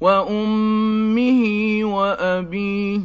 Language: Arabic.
وأمه وأبيه